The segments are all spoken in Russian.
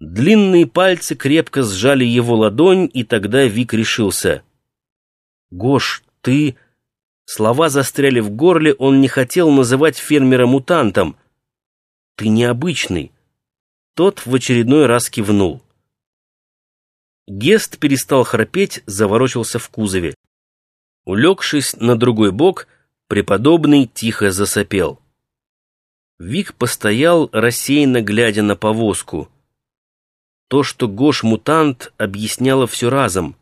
Длинные пальцы крепко сжали его ладонь, и тогда Вик решился. «Гош, ты...» Слова застряли в горле, он не хотел называть фермера мутантом. «Ты необычный». Тот в очередной раз кивнул. Гест перестал храпеть, заворочился в кузове. Улегшись на другой бок, преподобный тихо засопел. Вик постоял, рассеянно глядя на повозку. То, что Гош-мутант, объясняло все разом.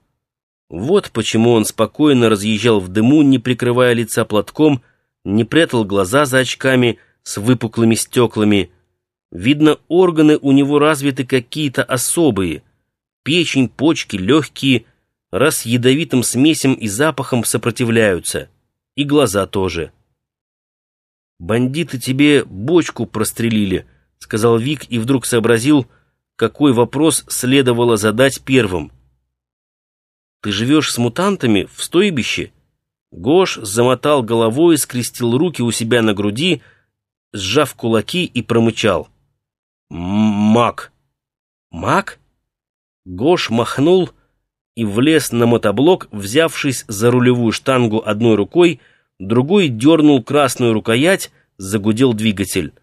Вот почему он спокойно разъезжал в дыму, не прикрывая лица платком, не прятал глаза за очками с выпуклыми стеклами. Видно, органы у него развиты какие-то особые. Печень, почки, легкие, раз ядовитым смесям и запахом сопротивляются. И глаза тоже. «Бандиты тебе бочку прострелили», — сказал Вик и вдруг сообразил, — какой вопрос следовало задать первым. «Ты живешь с мутантами в стойбище?» Гош замотал головой, скрестил руки у себя на груди, сжав кулаки и промычал. «Мак!» «Мак?» Гош махнул и влез на мотоблок, взявшись за рулевую штангу одной рукой, другой дернул красную рукоять, загудел двигатель.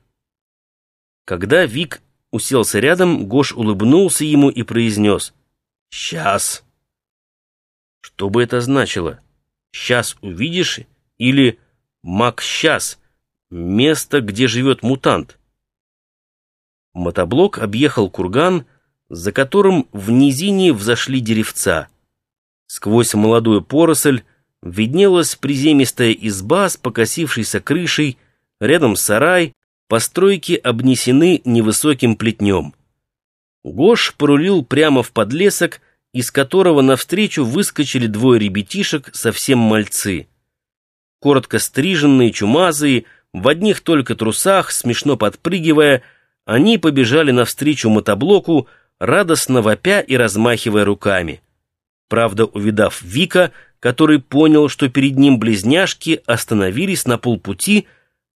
Когда Вик уселся рядом, Гош улыбнулся ему и произнес «Сейчас». Что бы это значило? «Сейчас увидишь» или «Мак сейчас» — место, где живет мутант? Мотоблок объехал курган, за которым в низине взошли деревца. Сквозь молодую поросль виднелась приземистая изба с покосившейся крышей, рядом сарай, Постройки обнесены невысоким плетнем. Гош порулил прямо в подлесок, из которого навстречу выскочили двое ребятишек, совсем мальцы. Коротко стриженные, чумазые, в одних только трусах, смешно подпрыгивая, они побежали навстречу мотоблоку, радостно вопя и размахивая руками. Правда, увидав Вика, который понял, что перед ним близняшки, остановились на полпути,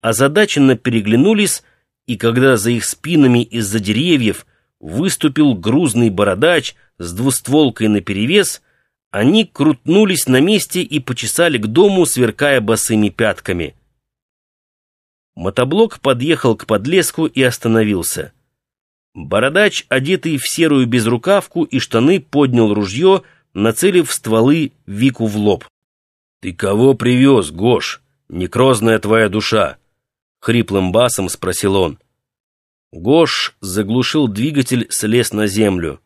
озадаченно переглянулись, и когда за их спинами из-за деревьев выступил грузный бородач с двустволкой наперевес, они крутнулись на месте и почесали к дому, сверкая босыми пятками. Мотоблок подъехал к подлеску и остановился. Бородач, одетый в серую безрукавку и штаны, поднял ружье, нацелив стволы Вику в лоб. «Ты кого привез, Гош? Некрозная твоя душа!» Хриплым басом спросил он. Гош заглушил двигатель, слез на землю.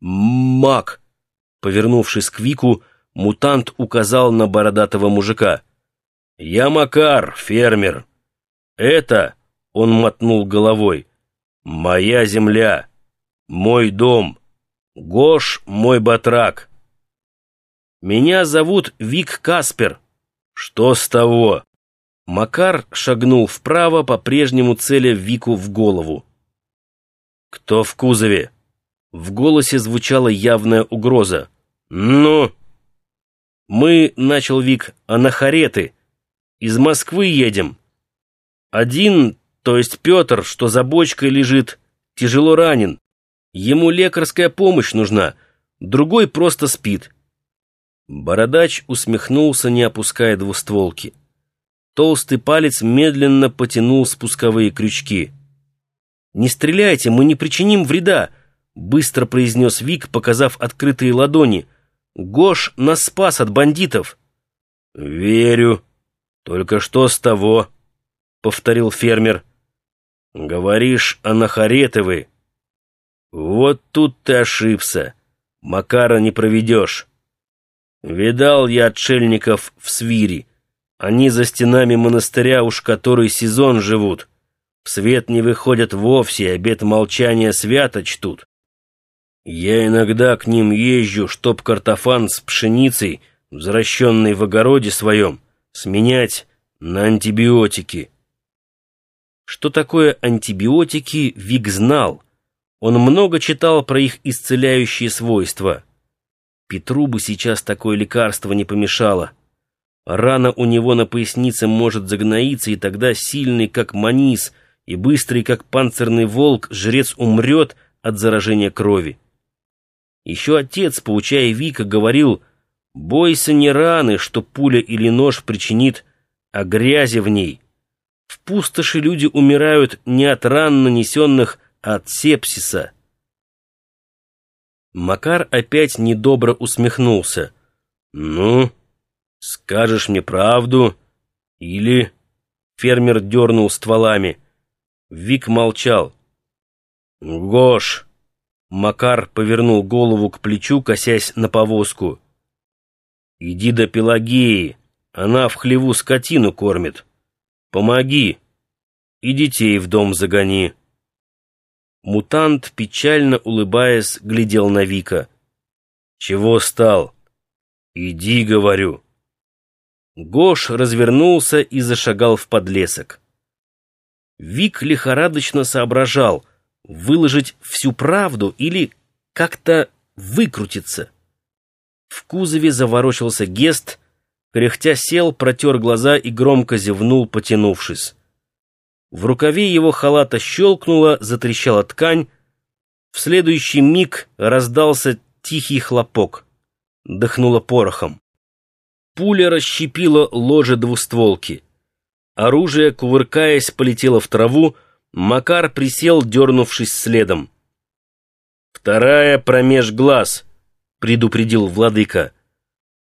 «Мак!» Повернувшись к Вику, мутант указал на бородатого мужика. «Я Макар, фермер. Это...» — он мотнул головой. «Моя земля, мой дом, Гош — мой батрак. Меня зовут Вик Каспер. Что с того?» Макар шагнул вправо, по-прежнему целя Вику в голову. «Кто в кузове?» В голосе звучала явная угроза. «Ну?» «Мы», — начал Вик, — «анахареты. Из Москвы едем. Один, то есть Петр, что за бочкой лежит, тяжело ранен. Ему лекарская помощь нужна, другой просто спит». Бородач усмехнулся, не опуская двустволки. Толстый палец медленно потянул спусковые крючки. «Не стреляйте, мы не причиним вреда», — быстро произнес Вик, показав открытые ладони. «Гош нас спас от бандитов». «Верю. Только что с того?» — повторил фермер. «Говоришь, анахаретовы. Вот тут ты ошибся. Макара не проведешь. Видал я отшельников в свире. Они за стенами монастыря уж который сезон живут. В свет не выходят вовсе, обет молчания свято чтут. Я иногда к ним езжу, чтоб картофан с пшеницей, взращенный в огороде своем, сменять на антибиотики. Что такое антибиотики, Вик знал. Он много читал про их исцеляющие свойства. Петру бы сейчас такое лекарство не помешало. Рана у него на пояснице может загноиться, и тогда сильный, как манис, и быстрый, как панцирный волк, жрец умрет, от заражения крови. Еще отец, поучая Вика, говорил, «Бойся не раны, что пуля или нож причинит, а грязи в ней. В пустоши люди умирают не от ран, нанесенных, а от сепсиса». Макар опять недобро усмехнулся. «Ну, скажешь мне правду или...» Фермер дернул стволами. Вик молчал. «Гош!» Макар повернул голову к плечу, косясь на повозку. «Иди до Пелагеи, она в хлеву скотину кормит. Помоги и детей в дом загони». Мутант, печально улыбаясь, глядел на Вика. «Чего стал? Иди, говорю». Гош развернулся и зашагал в подлесок. Вик лихорадочно соображал — выложить всю правду или как-то выкрутиться. В кузове заворочился Гест, кряхтя сел, протер глаза и громко зевнул, потянувшись. В рукаве его халата щелкнула, затрещала ткань. В следующий миг раздался тихий хлопок. Дыхнуло порохом. Пуля расщепила ложе двустволки. Оружие, кувыркаясь, полетело в траву, Макар присел, дернувшись следом. «Вторая промеж глаз», — предупредил владыка.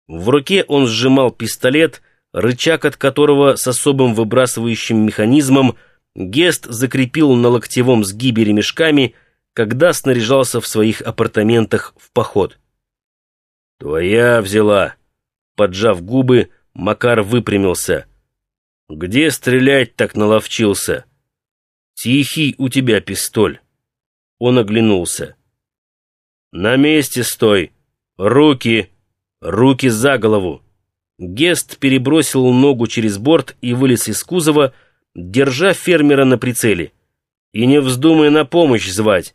В руке он сжимал пистолет, рычаг от которого с особым выбрасывающим механизмом Гест закрепил на локтевом сгибе ремешками, когда снаряжался в своих апартаментах в поход. «Твоя взяла», — поджав губы, Макар выпрямился. «Где стрелять так наловчился?» «Тихий у тебя пистоль!» Он оглянулся. «На месте стой! Руки! Руки за голову!» Гест перебросил ногу через борт и вылез из кузова, держа фермера на прицеле. «И не вздумай на помощь звать!»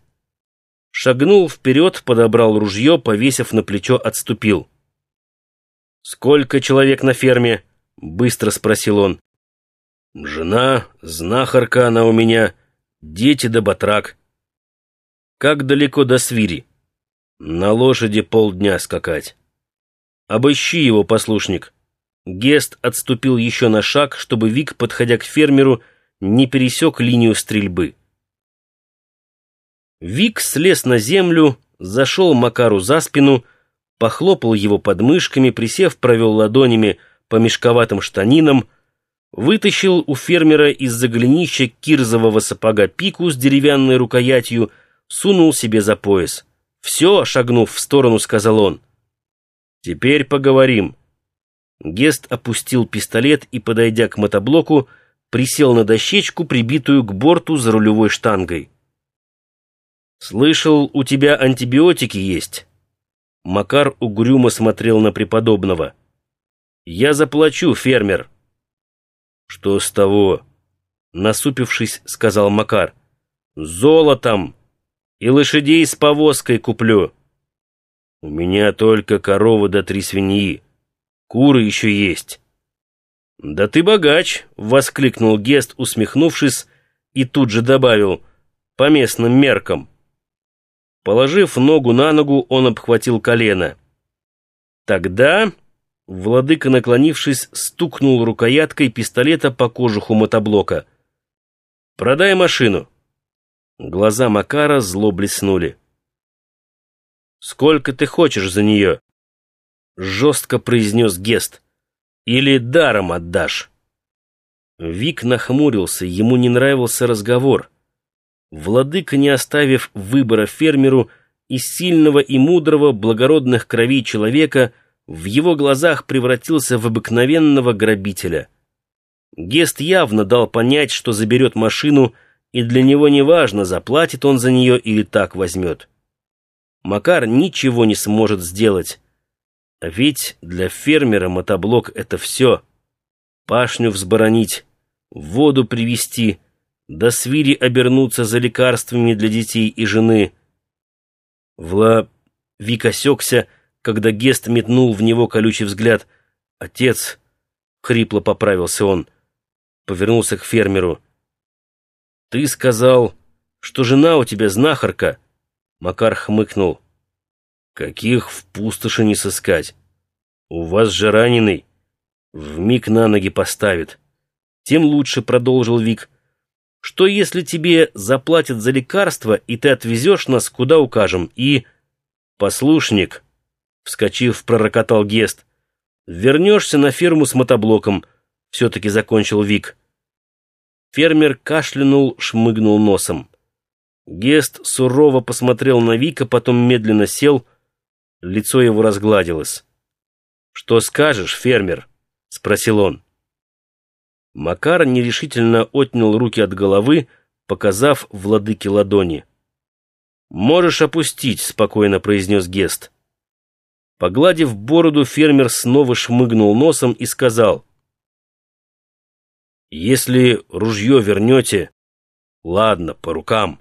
Шагнул вперед, подобрал ружье, повесив на плечо, отступил. «Сколько человек на ферме?» — быстро спросил он. Жена, знахарка она у меня, дети да батрак. Как далеко до свири? На лошади полдня скакать. Обыщи его, послушник. Гест отступил еще на шаг, чтобы Вик, подходя к фермеру, не пересек линию стрельбы. Вик слез на землю, зашел Макару за спину, похлопал его подмышками, присев, провел ладонями по мешковатым штанинам, вытащил у фермера из-за голенища кирзового сапога пику с деревянной рукоятью, сунул себе за пояс. «Все», — шагнув в сторону, сказал он. «Теперь поговорим». Гест опустил пистолет и, подойдя к мотоблоку, присел на дощечку, прибитую к борту за рулевой штангой. «Слышал, у тебя антибиотики есть?» Макар угрюмо смотрел на преподобного. «Я заплачу, фермер». «Что с того?» Насупившись, сказал Макар. «Золотом! И лошадей с повозкой куплю!» «У меня только корова да три свиньи. Куры еще есть». «Да ты богач!» — воскликнул Гест, усмехнувшись, и тут же добавил «по местным меркам». Положив ногу на ногу, он обхватил колено. «Тогда Владыка, наклонившись, стукнул рукояткой пистолета по кожуху мотоблока. «Продай машину!» Глаза Макара зло блеснули. «Сколько ты хочешь за нее?» Жестко произнес Гест. «Или даром отдашь?» Вик нахмурился, ему не нравился разговор. Владыка, не оставив выбора фермеру, из сильного и мудрого, благородных кровей человека — в его глазах превратился в обыкновенного грабителя. Гест явно дал понять, что заберет машину, и для него не важно, заплатит он за нее или так возьмет. Макар ничего не сможет сделать. Ведь для фермера мотоблок — это все. Пашню взборонить, воду привезти, до свири обернуться за лекарствами для детей и жены. Вла... Вик осекся, — когда Гест метнул в него колючий взгляд. «Отец!» — хрипло поправился он. Повернулся к фермеру. «Ты сказал, что жена у тебя знахарка. Макар хмыкнул. «Каких в пустоши не сыскать? У вас же раненый. Вмиг на ноги поставит». «Тем лучше», — продолжил Вик. «Что, если тебе заплатят за лекарство, и ты отвезешь нас, куда укажем, и...» «Послушник», — вскочив, пророкотал Гест, — «вернешься на ферму с мотоблоком», — все-таки закончил Вик. Фермер кашлянул, шмыгнул носом. Гест сурово посмотрел на Вика, потом медленно сел, лицо его разгладилось. «Что скажешь, фермер?» — спросил он. Макар нерешительно отнял руки от головы, показав владыке ладони. «Можешь опустить», — спокойно произнес Гест. Погладив бороду, фермер снова шмыгнул носом и сказал. «Если ружье вернете, ладно, по рукам.